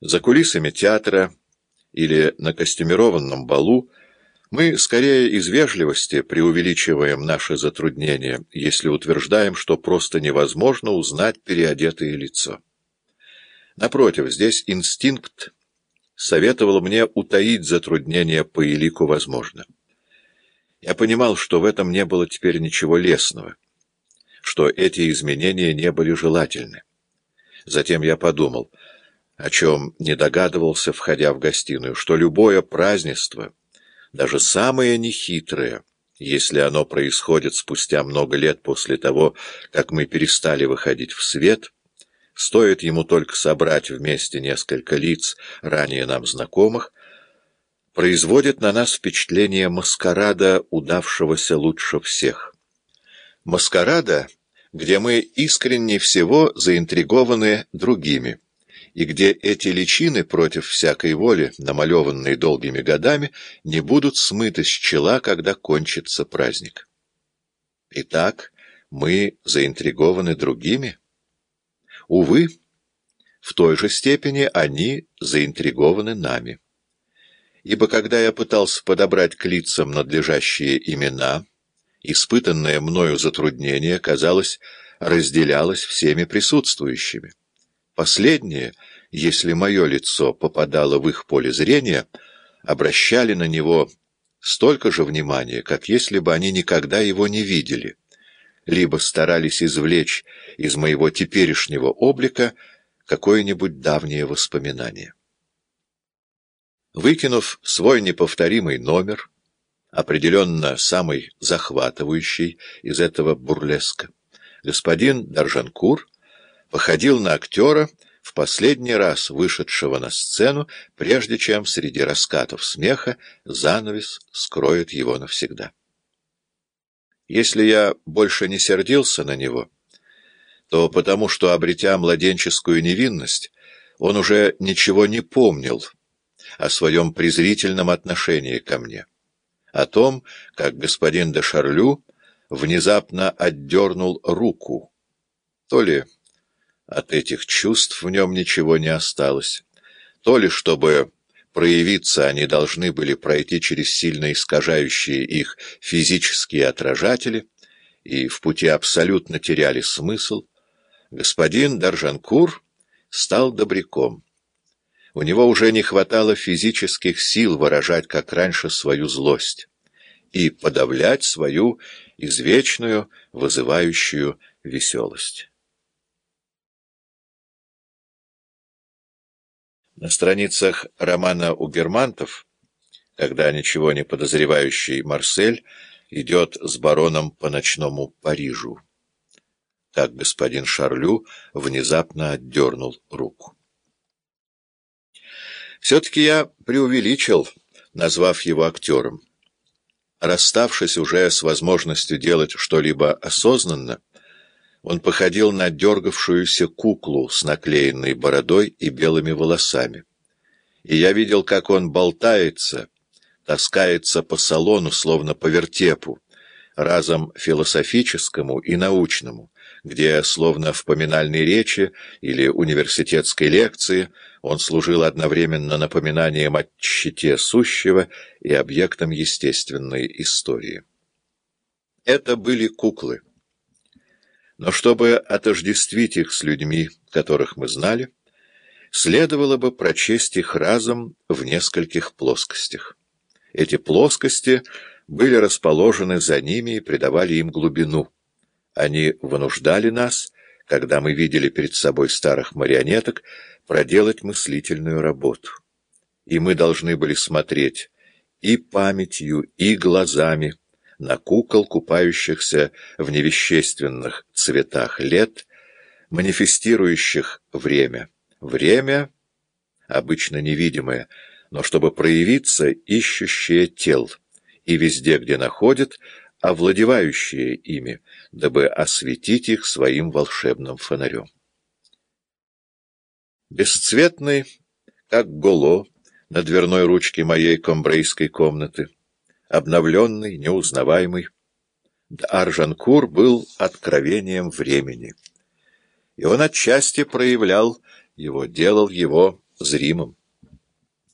За кулисами театра или на костюмированном балу мы скорее из вежливости преувеличиваем наши затруднения, если утверждаем, что просто невозможно узнать переодетое лицо. Напротив, здесь инстинкт советовал мне утаить затруднения по элику возможно. Я понимал, что в этом не было теперь ничего лесного, что эти изменения не были желательны. Затем я подумал, о чем не догадывался, входя в гостиную, что любое празднество, даже самое нехитрое, если оно происходит спустя много лет после того, как мы перестали выходить в свет — Стоит ему только собрать вместе несколько лиц, ранее нам знакомых, производит на нас впечатление маскарада, удавшегося лучше всех. Маскарада, где мы искренне всего заинтригованы другими, и где эти личины против всякой воли, намалеванные долгими годами, не будут смыты с чела, когда кончится праздник. Итак, мы заинтригованы другими? Увы, в той же степени они заинтригованы нами. Ибо когда я пытался подобрать к лицам надлежащие имена, испытанное мною затруднение, казалось, разделялось всеми присутствующими. Последние, если мое лицо попадало в их поле зрения, обращали на него столько же внимания, как если бы они никогда его не видели либо старались извлечь из моего теперешнего облика какое-нибудь давнее воспоминание. Выкинув свой неповторимый номер, определенно самый захватывающий из этого бурлеска, господин Даржанкур походил на актера, в последний раз вышедшего на сцену, прежде чем среди раскатов смеха занавес скроет его навсегда. Если я больше не сердился на него, то потому что, обретя младенческую невинность, он уже ничего не помнил о своем презрительном отношении ко мне, о том, как господин де Шарлю внезапно отдернул руку. То ли от этих чувств в нем ничего не осталось, то ли чтобы проявиться они должны были пройти через сильно искажающие их физические отражатели и в пути абсолютно теряли смысл, господин Даржанкур стал добряком. У него уже не хватало физических сил выражать, как раньше, свою злость и подавлять свою извечную, вызывающую веселость. На страницах романа «Убермантов», когда ничего не подозревающий Марсель идет с бароном по ночному Парижу. Так господин Шарлю внезапно отдернул руку. Все-таки я преувеличил, назвав его актером. Расставшись уже с возможностью делать что-либо осознанно, он походил на дергавшуюся куклу с наклеенной бородой и белыми волосами. И я видел, как он болтается, таскается по салону, словно по вертепу, разом философическому и научному, где, словно в поминальной речи или университетской лекции, он служил одновременно напоминанием о тщете сущего и объектом естественной истории. Это были куклы. Но чтобы отождествить их с людьми, которых мы знали, следовало бы прочесть их разом в нескольких плоскостях. Эти плоскости были расположены за ними и придавали им глубину. Они вынуждали нас, когда мы видели перед собой старых марионеток, проделать мыслительную работу. И мы должны были смотреть и памятью, и глазами, на кукол, купающихся в невещественных цветах лет, манифестирующих время. Время, обычно невидимое, но чтобы проявиться, ищущее тел, и везде, где находит, овладевающее ими, дабы осветить их своим волшебным фонарем. Бесцветный, как голо на дверной ручке моей комбрейской комнаты, обновленный, неузнаваемый. Аржанкур был откровением времени. И он отчасти проявлял его, делал его зримым.